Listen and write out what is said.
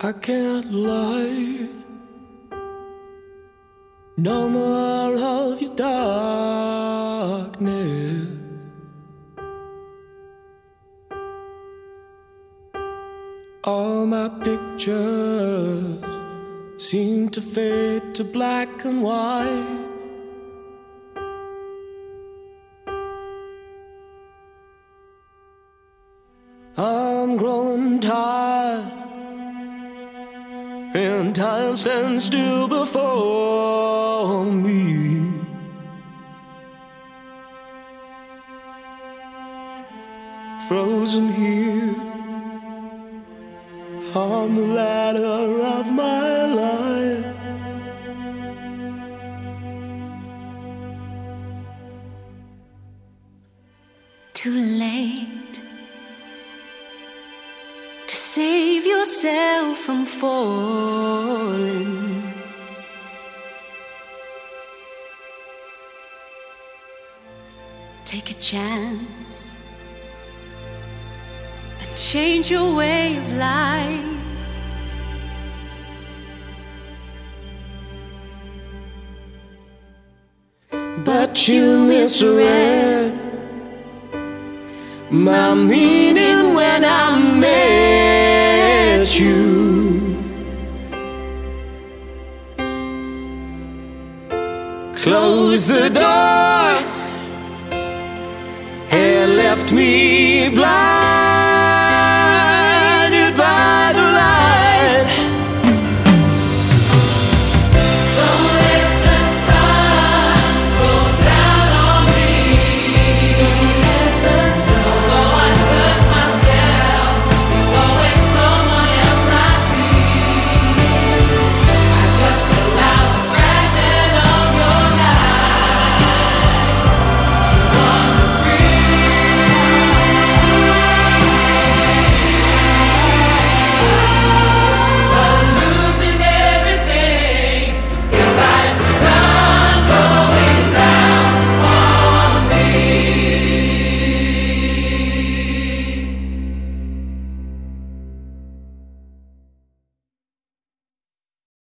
I can't lie. No more of your darkness. All my pictures seem to fade to black and white. I'm growing tired, and time stands still before me. Frozen here on the ladder of my life. Too late save yourself from falling. Take a chance and change your way of life. But you misread my meaning when I you. Close the door and left me blind.